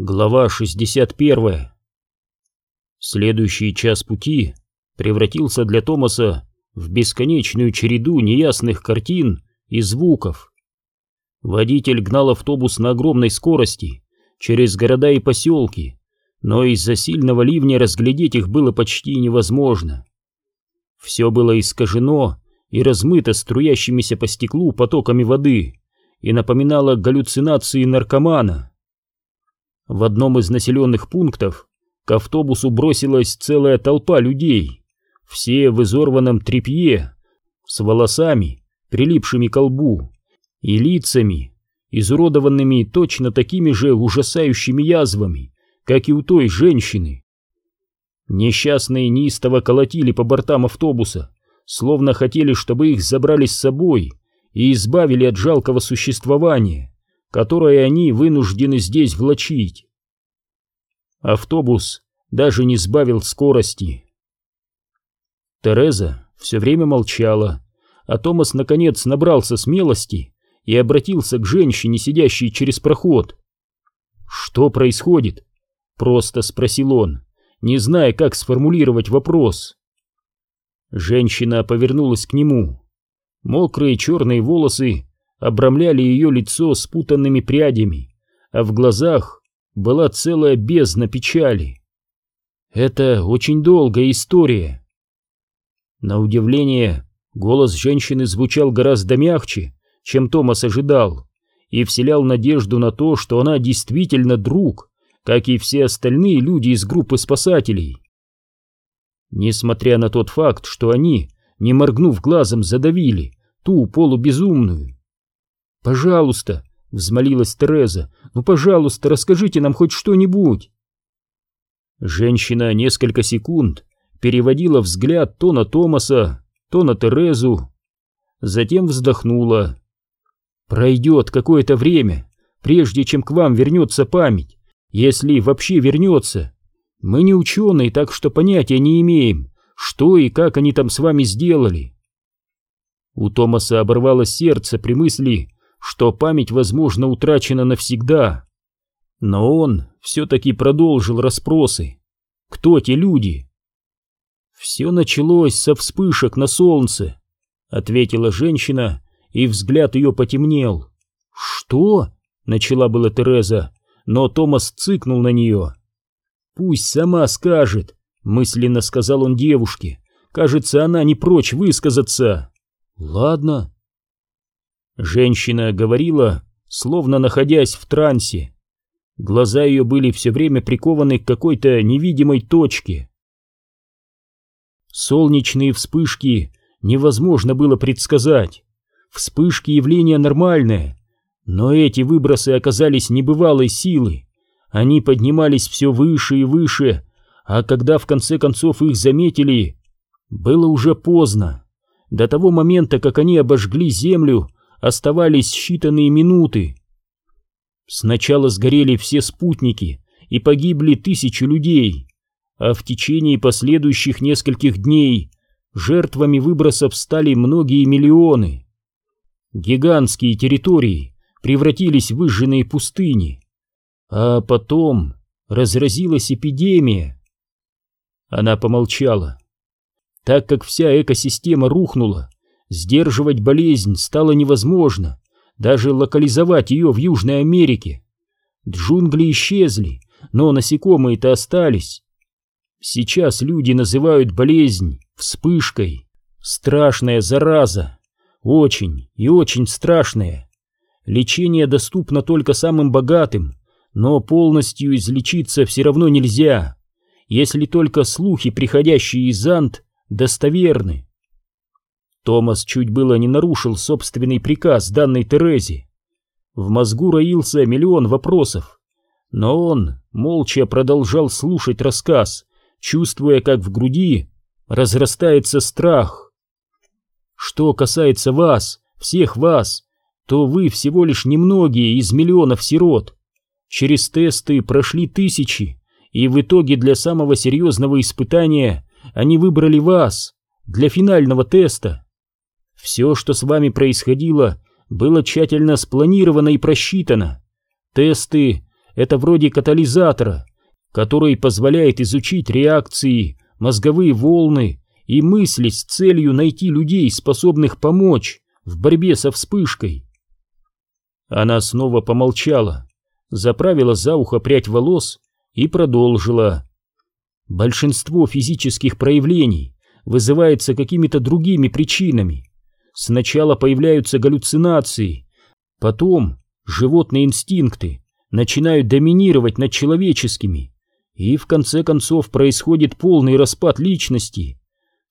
Глава 61 Следующий час пути превратился для Томаса в бесконечную череду неясных картин и звуков. Водитель гнал автобус на огромной скорости через города и поселки, но из-за сильного ливня разглядеть их было почти невозможно. Все было искажено и размыто струящимися по стеклу потоками воды и напоминало галлюцинации наркомана. В одном из населенных пунктов к автобусу бросилась целая толпа людей, все в изорванном тряпье, с волосами, прилипшими к лбу, и лицами, изуродованными точно такими же ужасающими язвами, как и у той женщины. Несчастные неистово колотили по бортам автобуса, словно хотели, чтобы их забрали с собой и избавили от жалкого существования, которое они вынуждены здесь влачить. Автобус даже не сбавил скорости. Тереза все время молчала, а Томас наконец набрался смелости и обратился к женщине, сидящей через проход. «Что происходит?» — просто спросил он, не зная, как сформулировать вопрос. Женщина повернулась к нему. Мокрые черные волосы обрамляли ее лицо спутанными прядями, а в глазах была целая бездна печали. Это очень долгая история. На удивление, голос женщины звучал гораздо мягче, чем Томас ожидал, и вселял надежду на то, что она действительно друг, как и все остальные люди из группы спасателей. Несмотря на тот факт, что они, не моргнув глазом, задавили ту полубезумную. «Пожалуйста», — взмолилась Тереза, — «ну, пожалуйста, расскажите нам хоть что-нибудь». Женщина несколько секунд переводила взгляд то на Томаса, то на Терезу, затем вздохнула. «Пройдет какое-то время, прежде чем к вам вернется память, если вообще вернется. Мы не ученые, так что понятия не имеем, что и как они там с вами сделали». У Томаса оборвалось сердце при мысли, что память, возможно, утрачена навсегда. Но он все-таки продолжил расспросы. Кто те люди? Все началось со вспышек на солнце, ответила женщина, и взгляд ее потемнел. Что? Начала была Тереза, но Томас цыкнул на нее. Пусть сама скажет, мысленно сказал он девушке. Кажется, она не прочь высказаться. Ладно. Женщина говорила, словно находясь в трансе. Глаза ее были все время прикованы к какой-то невидимой точке. Солнечные вспышки невозможно было предсказать. Вспышки явления нормальное, но эти выбросы оказались небывалой силы. Они поднимались все выше и выше, а когда в конце концов их заметили, было уже поздно. До того момента, как они обожгли землю, оставались считанные минуты. Сначала сгорели все спутники и погибли тысячи людей, а в течение последующих нескольких дней жертвами выбросов стали многие миллионы. Гигантские территории превратились в выжженные пустыни, а потом разразилась эпидемия. Она помолчала. Так как вся экосистема рухнула, Сдерживать болезнь стало невозможно, даже локализовать ее в Южной Америке. Джунгли исчезли, но насекомые-то остались. Сейчас люди называют болезнь вспышкой. Страшная зараза. Очень и очень страшная. Лечение доступно только самым богатым, но полностью излечиться все равно нельзя, если только слухи, приходящие из Ант, достоверны. Томас чуть было не нарушил собственный приказ данной Терезе. В мозгу роился миллион вопросов, но он молча продолжал слушать рассказ, чувствуя, как в груди разрастается страх. Что касается вас, всех вас, то вы всего лишь немногие из миллионов сирот. Через тесты прошли тысячи, и в итоге для самого серьезного испытания они выбрали вас, для финального теста. Все, что с вами происходило, было тщательно спланировано и просчитано. Тесты — это вроде катализатора, который позволяет изучить реакции, мозговые волны и мысли с целью найти людей, способных помочь в борьбе со вспышкой. Она снова помолчала, заправила за ухо прядь волос и продолжила. Большинство физических проявлений вызывается какими-то другими причинами. Сначала появляются галлюцинации, потом животные инстинкты начинают доминировать над человеческими, и в конце концов происходит полный распад личности.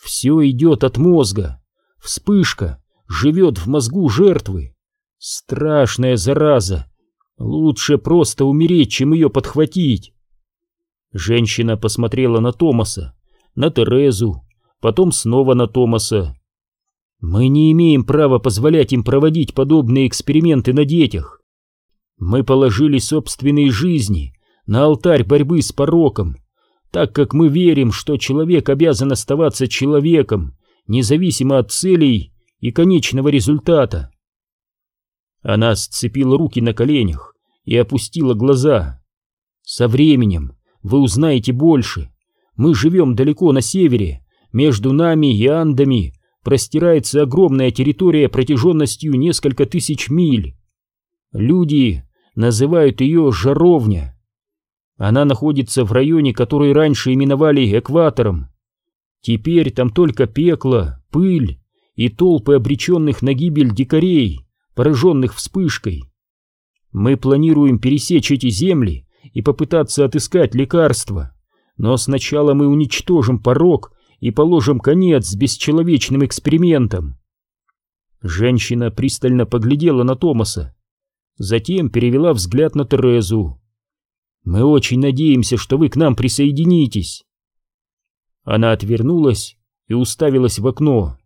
Все идет от мозга. Вспышка живет в мозгу жертвы. Страшная зараза. Лучше просто умереть, чем ее подхватить. Женщина посмотрела на Томаса, на Терезу, потом снова на Томаса. Мы не имеем права позволять им проводить подобные эксперименты на детях. Мы положили собственные жизни на алтарь борьбы с пороком, так как мы верим, что человек обязан оставаться человеком, независимо от целей и конечного результата. Она сцепила руки на коленях и опустила глаза. Со временем вы узнаете больше. Мы живем далеко на севере, между нами и Андами простирается огромная территория протяженностью несколько тысяч миль. Люди называют ее Жаровня. Она находится в районе, который раньше именовали Экватором. Теперь там только пекло, пыль и толпы обреченных на гибель дикарей, пораженных вспышкой. Мы планируем пересечь эти земли и попытаться отыскать лекарства, но сначала мы уничтожим порог и положим конец бесчеловечным экспериментам. Женщина пристально поглядела на Томаса, затем перевела взгляд на Терезу. «Мы очень надеемся, что вы к нам присоединитесь». Она отвернулась и уставилась в окно.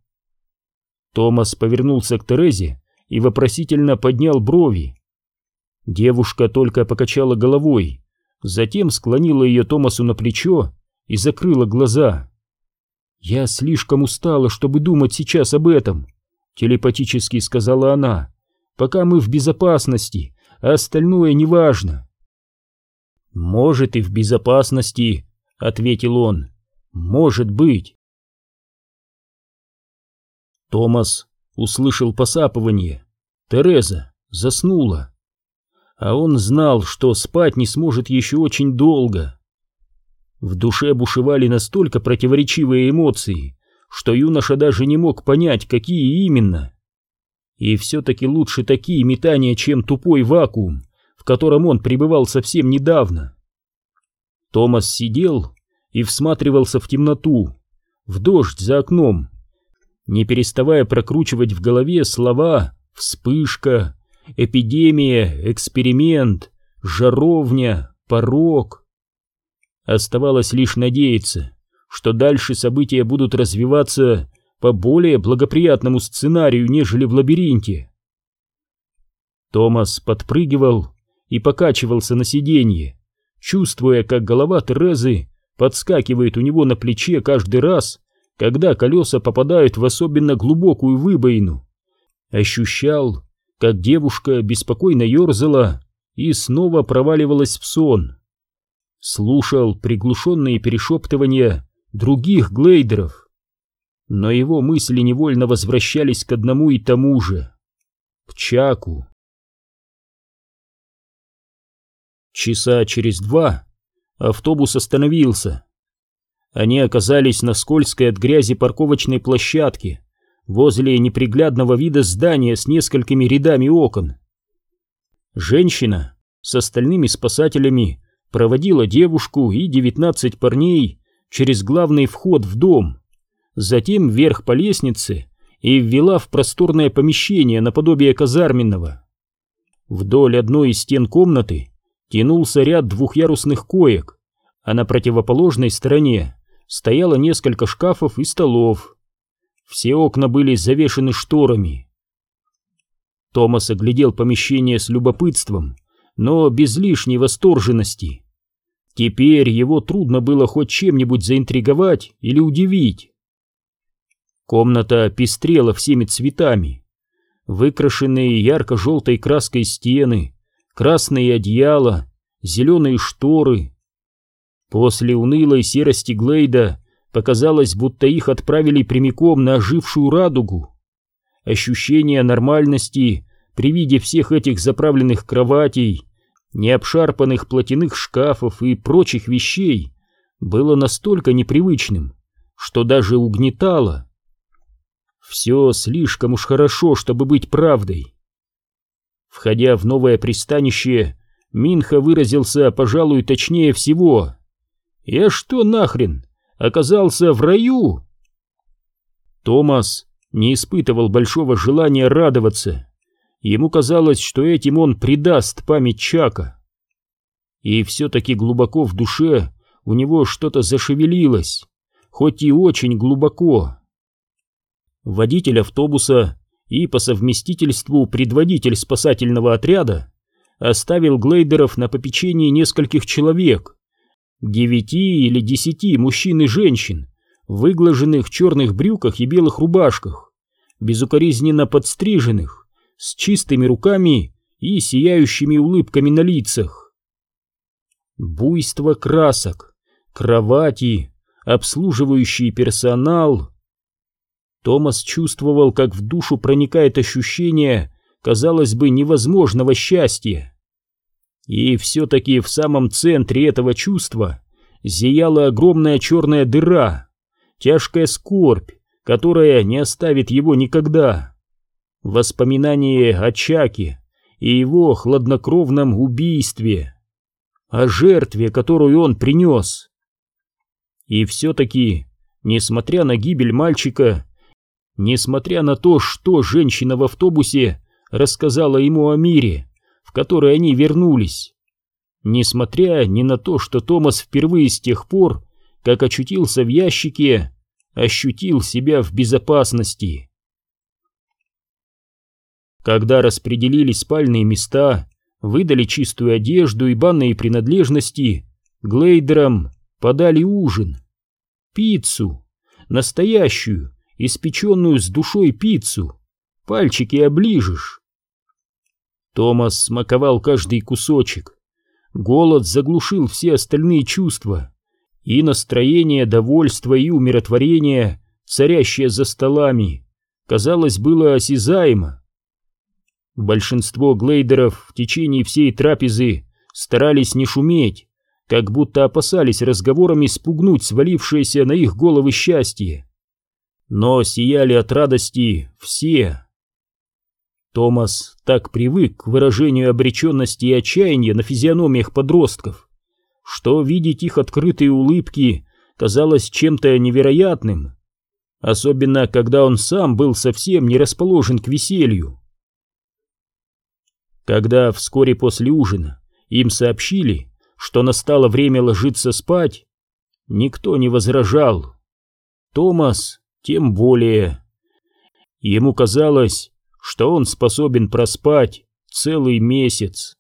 Томас повернулся к Терезе и вопросительно поднял брови. Девушка только покачала головой, затем склонила ее Томасу на плечо и закрыла глаза. «Я слишком устала, чтобы думать сейчас об этом», — телепатически сказала она, — «пока мы в безопасности, а остальное неважно». «Может и в безопасности», — ответил он, — «может быть». Томас услышал посапывание. Тереза заснула. А он знал, что спать не сможет еще очень долго. В душе бушевали настолько противоречивые эмоции, что юноша даже не мог понять, какие именно. И все-таки лучше такие метания, чем тупой вакуум, в котором он пребывал совсем недавно. Томас сидел и всматривался в темноту, в дождь за окном, не переставая прокручивать в голове слова «вспышка», «эпидемия», «эксперимент», «жаровня», «порог». Оставалось лишь надеяться, что дальше события будут развиваться по более благоприятному сценарию, нежели в лабиринте. Томас подпрыгивал и покачивался на сиденье, чувствуя, как голова Терезы подскакивает у него на плече каждый раз, когда колеса попадают в особенно глубокую выбоину. Ощущал, как девушка беспокойно ерзала и снова проваливалась в сон. Слушал приглушенные перешептывания других глейдеров. Но его мысли невольно возвращались к одному и тому же — к Чаку. Часа через два автобус остановился. Они оказались на скользкой от грязи парковочной площадке возле неприглядного вида здания с несколькими рядами окон. Женщина с остальными спасателями проводила девушку и девятнадцать парней через главный вход в дом, затем вверх по лестнице и ввела в просторное помещение наподобие казарменного. Вдоль одной из стен комнаты тянулся ряд двухъярусных коек, а на противоположной стороне стояло несколько шкафов и столов. Все окна были завешены шторами. Томас оглядел помещение с любопытством, но без лишней восторженности. Теперь его трудно было хоть чем-нибудь заинтриговать или удивить. Комната пестрела всеми цветами. Выкрашенные ярко-желтой краской стены, красные одеяла, зеленые шторы. После унылой серости Глейда показалось, будто их отправили прямиком на ожившую радугу. Ощущение нормальности при виде всех этих заправленных кроватей, необшарпанных платяных шкафов и прочих вещей было настолько непривычным, что даже угнетало. Все слишком уж хорошо, чтобы быть правдой. Входя в новое пристанище, Минха выразился, пожалуй, точнее всего. «Я что нахрен? Оказался в раю?» Томас не испытывал большого желания радоваться. Ему казалось, что этим он предаст память Чака. И все-таки глубоко в душе у него что-то зашевелилось, хоть и очень глубоко. Водитель автобуса и по совместительству предводитель спасательного отряда оставил глейдеров на попечении нескольких человек, девяти или десяти мужчин и женщин, выглаженных в черных брюках и белых рубашках, безукоризненно подстриженных, с чистыми руками и сияющими улыбками на лицах. Буйство красок, кровати, обслуживающий персонал. Томас чувствовал, как в душу проникает ощущение, казалось бы, невозможного счастья. И все-таки в самом центре этого чувства зияла огромная черная дыра, тяжкая скорбь, которая не оставит его никогда. Воспоминание о Чаке и его хладнокровном убийстве, о жертве, которую он принес. И все-таки, несмотря на гибель мальчика, несмотря на то, что женщина в автобусе рассказала ему о мире, в который они вернулись, несмотря ни на то, что Томас впервые с тех пор, как очутился в ящике, ощутил себя в безопасности. Когда распределили спальные места, выдали чистую одежду и банные принадлежности, глейдерам подали ужин. Пиццу. Настоящую, испеченную с душой пиццу. Пальчики оближешь. Томас смаковал каждый кусочек. Голод заглушил все остальные чувства. И настроение довольства и умиротворения, царящее за столами, казалось, было осязаемо. Большинство глейдеров в течение всей трапезы старались не шуметь, как будто опасались разговорами спугнуть свалившееся на их головы счастье. Но сияли от радости все. Томас так привык к выражению обреченности и отчаяния на физиономиях подростков, что видеть их открытые улыбки казалось чем-то невероятным, особенно когда он сам был совсем не расположен к веселью. Когда вскоре после ужина им сообщили, что настало время ложиться спать, никто не возражал. Томас тем более. Ему казалось, что он способен проспать целый месяц.